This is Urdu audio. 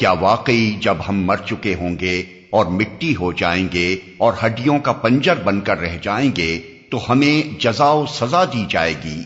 کیا واقعی جب ہم مر چکے ہوں گے اور مٹی ہو جائیں گے اور ہڈیوں کا پنجر بن کر رہ جائیں گے تو ہمیں جزا و سزا دی جائے گی۔